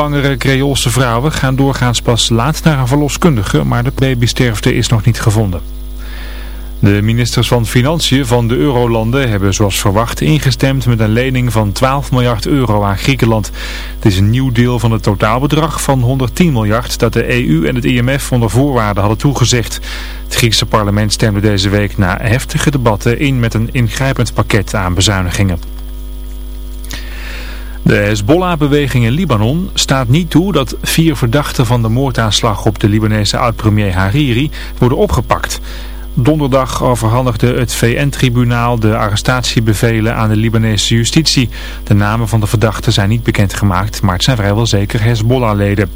Zwangere Creoolse vrouwen gaan doorgaans pas laat naar een verloskundige, maar de babysterfte is nog niet gevonden. De ministers van Financiën van de Eurolanden hebben zoals verwacht ingestemd met een lening van 12 miljard euro aan Griekenland. Het is een nieuw deel van het totaalbedrag van 110 miljard dat de EU en het IMF onder voorwaarden hadden toegezegd. Het Griekse parlement stemde deze week na heftige debatten in met een ingrijpend pakket aan bezuinigingen. De Hezbollah-beweging in Libanon staat niet toe dat vier verdachten van de moordaanslag op de Libanese oud-premier Hariri worden opgepakt. Donderdag overhandigde het VN-tribunaal de arrestatiebevelen aan de Libanese justitie. De namen van de verdachten zijn niet bekendgemaakt, maar het zijn vrijwel zeker Hezbollah-leden.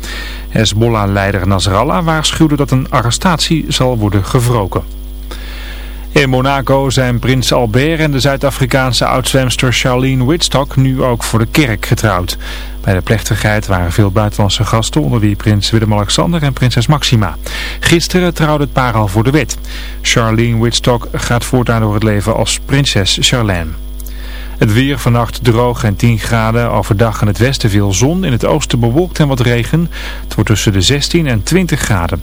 Hezbollah-leider Nasrallah waarschuwde dat een arrestatie zal worden gewroken. In Monaco zijn prins Albert en de Zuid-Afrikaanse oudzwemster Charlene Whitstock nu ook voor de kerk getrouwd. Bij de plechtigheid waren veel buitenlandse gasten, onder wie prins Willem-Alexander en prinses Maxima. Gisteren trouwde het paar al voor de wet. Charlene Whitstock gaat voortaan door het leven als prinses Charlene. Het weer vannacht droog en 10 graden. Overdag in het westen veel zon. In het oosten bewolkt en wat regen. Het wordt tussen de 16 en 20 graden.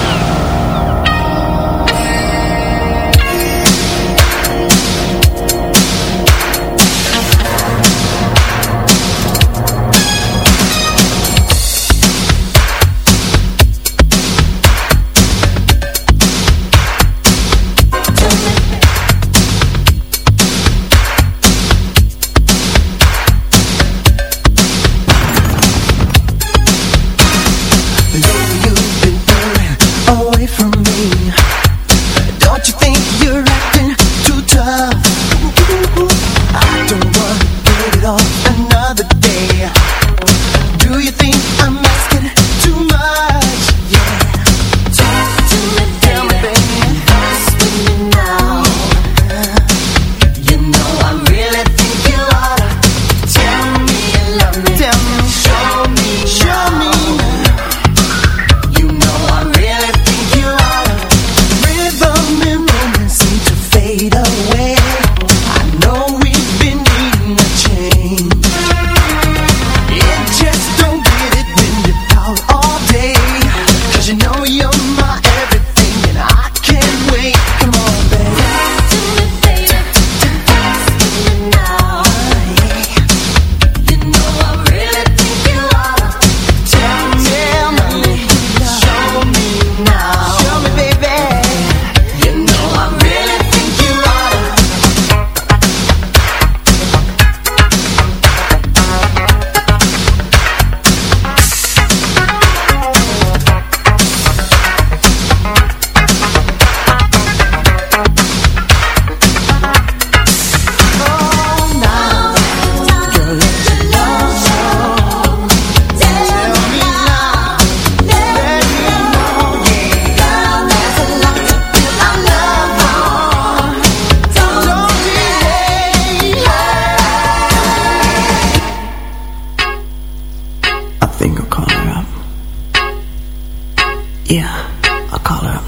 Think I'll call her up. Yeah, I'll call her up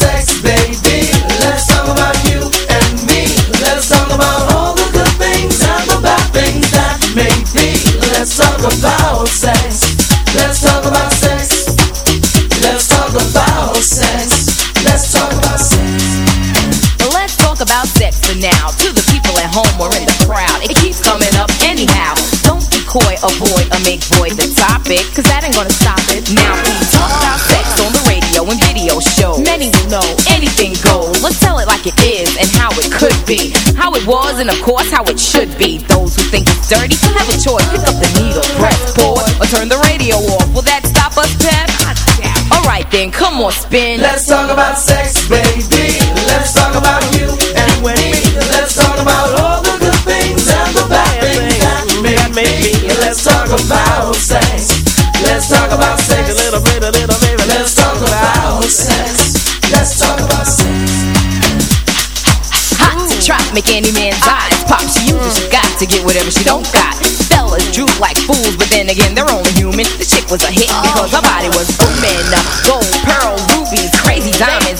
then, come on, spin. Let's talk about sex, baby. Let's talk about you and me. Let's talk about all the good things and the bad things that may be. Let's talk about sex. Let's talk about sex. A little bit, a little baby. Let's talk about sex. Let's talk about sex. Hot to trap, make any man's eyes pop. She uses, she got to get whatever she don't got. Fellas droop like fools, but then again, they're only human. The chick was a hit because her body was booming. Gold,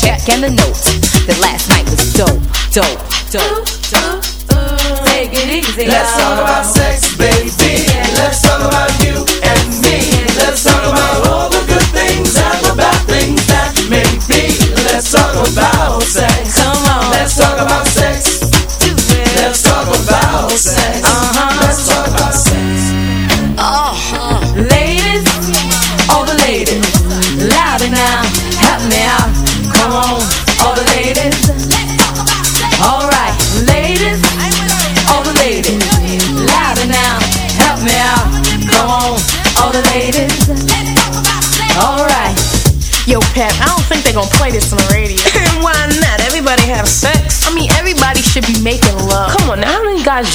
Check and a note. That last night was dope, dope, dope, dope. Take it easy. Let's talk about sex, baby. Let's talk about you and me. Let's talk about all the good things and the bad things that may be. Let's talk about sex. Come on. Let's talk about sex. Let's talk about sex.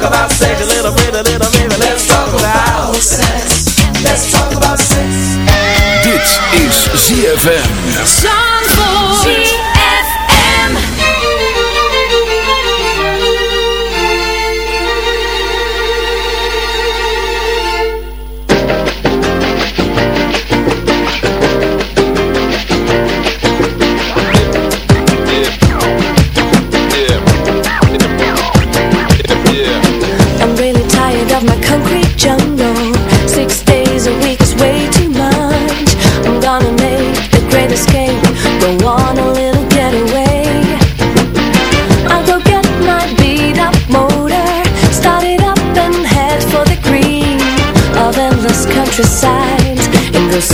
talk about sex. A little bit, a little baby. Let's talk about sex. Let's talk about sex. Dit is ZFM. I'm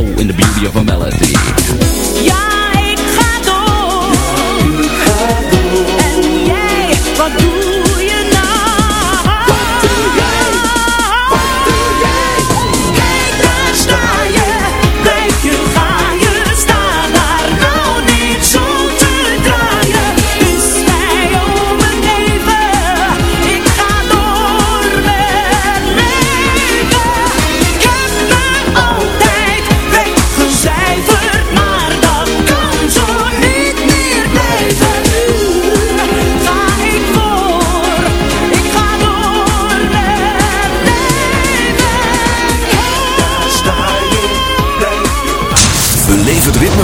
soul in the beauty of a melody. Yeah!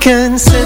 can send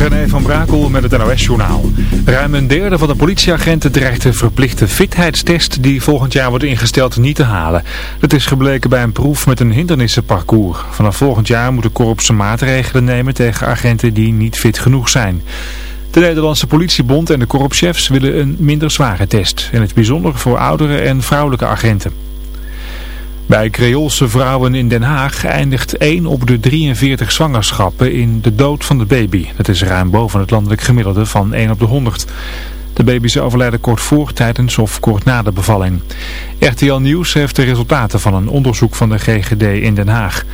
René van Brakel met het NOS-journaal. Ruim een derde van de politieagenten dreigt de verplichte fitheidstest die volgend jaar wordt ingesteld niet te halen. Dat is gebleken bij een proef met een hindernissenparcours. Vanaf volgend jaar moet de korps maatregelen nemen tegen agenten die niet fit genoeg zijn. De Nederlandse politiebond en de korpschefs willen een minder zware test. In het bijzonder voor oudere en vrouwelijke agenten. Bij Creoolse vrouwen in Den Haag eindigt 1 op de 43 zwangerschappen in de dood van de baby. Dat is ruim boven het landelijk gemiddelde van 1 op de 100. De baby's overlijden kort voor, tijdens of kort na de bevalling. RTL Nieuws heeft de resultaten van een onderzoek van de GGD in Den Haag.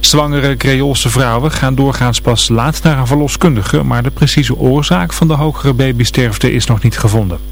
Zwangere Creoolse vrouwen gaan doorgaans pas laat naar een verloskundige, maar de precieze oorzaak van de hogere babysterfte is nog niet gevonden.